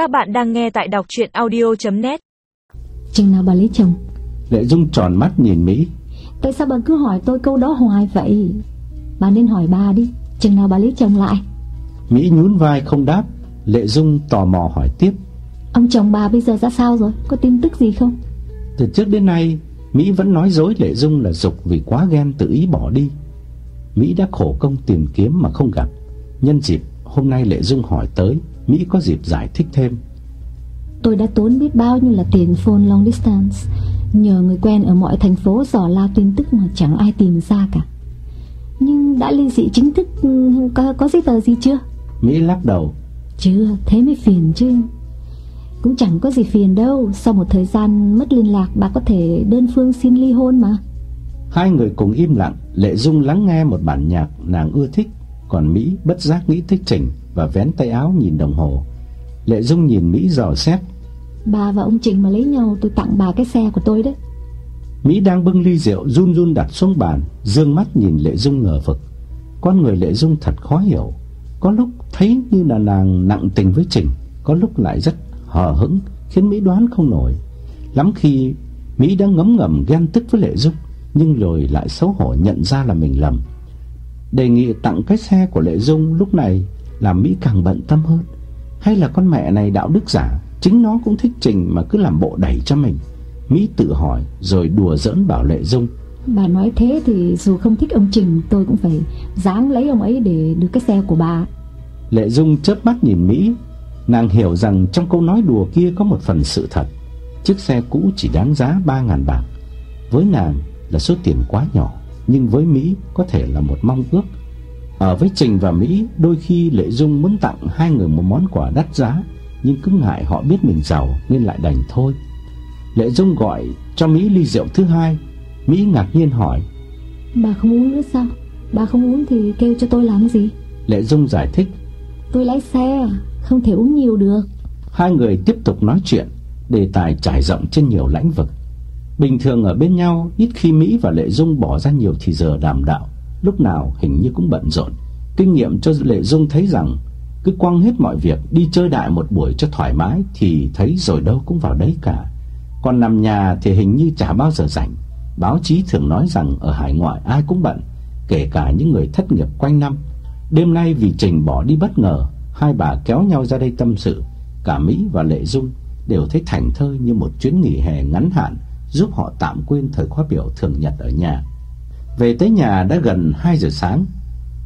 Các bạn đang nghe tại đọc chuyện audio.net Chừng nào bà lấy chồng? Lệ Dung tròn mắt nhìn Mỹ. Tại sao bà cứ hỏi tôi câu đó hoài vậy? Bà nên hỏi bà đi. Chừng nào bà lấy chồng lại? Mỹ nhún vai không đáp. Lệ Dung tò mò hỏi tiếp. Ông chồng bà bây giờ ra sao rồi? Có tin tức gì không? Từ trước đến nay Mỹ vẫn nói dối Lệ Dung là dục vì quá ghen tự ý bỏ đi. Mỹ đã khổ công tìm kiếm mà không gặp. Nhân dịp hôm nay Lệ Dung hỏi tới Mỹ có dịp giải thích thêm. Tôi đã tốn biết bao nhiêu là tiền phone long distance. Nhờ người quen ở mọi thành phố dò la tin tức mà chẳng ai tìm ra cả. Nhưng đã ly dị chính thức có, có giấy tờ gì chưa? Mỹ lắc đầu. Chưa, thế mới phiền chứ. Cũng chẳng có gì phiền đâu. Sau một thời gian mất liên lạc Bà có thể đơn phương xin ly hôn mà. Hai người cùng im lặng. Lệ Dung lắng nghe một bản nhạc nàng ưa thích. Còn Mỹ bất giác nghĩ thích Trình Và vén tay áo nhìn đồng hồ. Lệ Dung nhìn Mỹ dò xét. Bà và ông Trình mà lấy nhau Tôi tặng bà cái xe của tôi đấy. Mỹ đang bưng ly rượu run run đặt xuống bàn Dương mắt nhìn Lệ Dung ngờ vực. Con người Lệ Dung thật khó hiểu. Có lúc thấy như là nàng nặng tình với Trình Có lúc lại rất hờ hững Khiến Mỹ đoán không nổi. Lắm khi Mỹ đã ngấm ngầm ghen tức với Lệ Dung Nhưng rồi lại xấu hổ nhận ra là mình lầm. Đề nghị tặng cái xe của Lệ Dung lúc này Làm Mỹ càng bận tâm hơn. Hay là con mẹ này đạo đức giả Chính nó cũng thích Trình mà cứ làm bộ đẩy cho mình. Mỹ tự hỏi rồi đùa giỡn bảo Lệ Dung. Bà nói thế thì dù không thích ông Trình Tôi cũng phải dáng lấy ông ấy để được cái xe của bà. Lệ Dung chớp mắt nhìn Mỹ. Nàng hiểu rằng trong câu nói đùa kia có một phần sự thật. Chiếc xe cũ chỉ đáng giá 3.000 bạc. Với nàng là số tiền quá nhỏ Nhưng với Mỹ có thể là một mong ước Ở với Trình và Mỹ Đôi khi Lệ Dung muốn tặng hai người một món quà đắt giá Nhưng cứ ngại họ biết mình giàu Nên lại đành thôi. Lệ Dung gọi cho Mỹ ly rượu thứ hai. Mỹ ngạc nhiên hỏi Bà không uống nữa sao? Bà không uống thì kêu cho tôi làm gì? Lệ Dung giải thích Tôi lái xe Không thể uống nhiều được. Hai người tiếp tục nói chuyện Đề tài trải rộng trên nhiều lãnh vực. Bình thường ở bên nhau Ít khi Mỹ và Lệ Dung bỏ ra nhiều thì giờ đàm đạo Lúc nào hình như cũng bận rộn. Kinh nghiệm cho Lệ Dung thấy rằng Cứ quăng hết mọi việc, Đi chơi đại một buổi cho thoải mái Thì thấy rồi đâu cũng vào đấy cả. Còn nằm nhà thì hình như chả bao giờ rảnh. Báo chí thường nói rằng Ở hải ngoại ai cũng bận, Kể cả những người thất nghiệp quanh năm. Đêm nay vì Trình bỏ đi bất ngờ, Hai bà kéo nhau ra đây tâm sự. Cả Mỹ và Lệ Dung Đều thấy thành thơi như một chuyến nghỉ hè ngắn hạn, Giúp họ tạm quên thời khóa biểu thường nhật ở nhà. Về tới nhà đã gần 2 giờ sáng.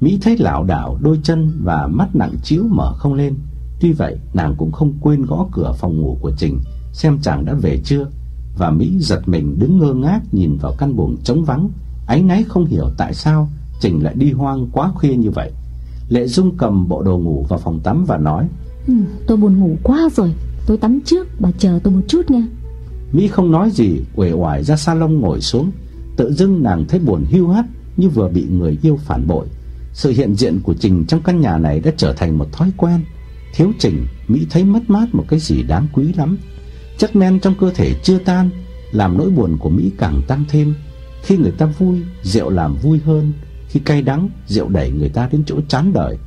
Mỹ thấy lảo đảo đôi chân và mắt nặng chiếu mở không lên. Tuy vậy nàng cũng không quên gõ cửa phòng ngủ của Trình Xem chàng đã về chưa. Và Mỹ giật mình đứng ngơ ngác nhìn vào căn buồng trống vắng. Áy náy không hiểu tại sao Trình lại đi hoang quá khuya như vậy. Lệ Dung cầm bộ đồ ngủ vào phòng tắm và nói ừ, Tôi buồn ngủ quá rồi. Tôi tắm trước bà chờ tôi một chút nha. Mỹ không nói gì uể oải ra salon ngồi xuống Tự dưng nàng thấy buồn hiu hắt Như vừa bị người yêu phản bội. Sự hiện diện của Trình trong căn nhà này Đã trở thành một thói quen. Thiếu Trình, Mỹ thấy mất mát một cái gì đáng quý lắm. Chất men trong cơ thể chưa tan, Làm nỗi buồn của Mỹ càng tăng thêm. Khi người ta vui, Rượu làm vui hơn. Khi cay đắng, Rượu đẩy người ta đến chỗ chán đời.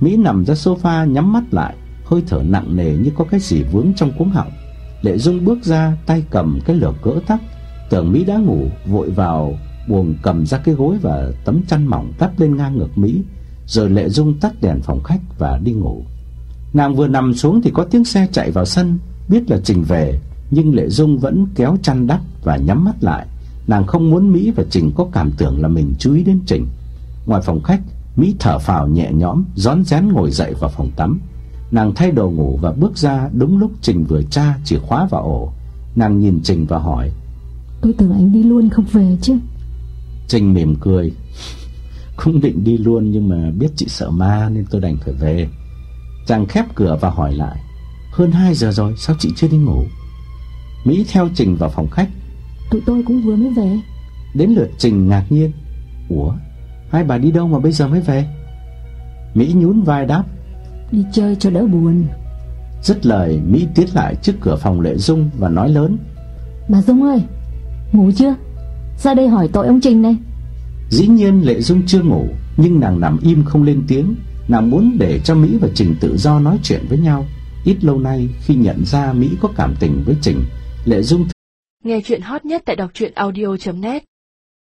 Mỹ nằm ra sofa nhắm mắt lại, Hơi thở nặng nề như có cái gì vướng trong cuống họng. Lệ Dung bước ra, tay cầm cái lược cỡ tóc Tưởng Mỹ đã ngủ Vội vào buồng cầm ra cái gối Và tấm chăn mỏng đắp lên ngang ngực Mỹ, Rồi Lệ Dung tắt đèn phòng khách Và đi ngủ. Nàng vừa nằm xuống thì có tiếng xe chạy vào sân, Biết là Trình về, Nhưng Lệ Dung vẫn kéo chăn đắp Và nhắm mắt lại. Nàng không muốn Mỹ và Trình có cảm tưởng là mình chú ý đến Trình. Ngoài phòng khách, Mỹ thở phào nhẹ nhõm, Rón rén ngồi dậy vào phòng tắm. Nàng thay đồ ngủ và bước ra đúng lúc Trình vừa tra chìa khóa vào ổ. Nàng nhìn Trình và hỏi: "Tôi tưởng anh đi luôn không về chứ?" Trình mỉm cười: "Cũng định đi luôn nhưng mà biết chị sợ ma nên tôi đành phải về." Chàng khép cửa và hỏi lại: "Hơn 2 giờ rồi, sao chị chưa đi ngủ?" Mỹ theo Trình vào phòng khách. "Tụi tôi cũng vừa mới về." Đến lượt Trình ngạc nhiên: "Ủa, hai bà đi đâu mà bây giờ mới về?" Mỹ nhún vai đáp: Đi chơi cho đỡ buồn Dứt lời Mỹ tiến lại trước cửa phòng Lệ Dung Và nói lớn Bà Dung ơi Ngủ chưa? Ra đây hỏi tội ông Trình này. Dĩ nhiên Lệ Dung chưa ngủ Nhưng nàng nằm im không lên tiếng. Nàng muốn để cho Mỹ và Trình tự do nói chuyện với nhau. Ít lâu nay khi nhận ra Mỹ có cảm tình với Trình, Lệ Dung Nghe chuyện hot nhất tại đọc truyện audio.net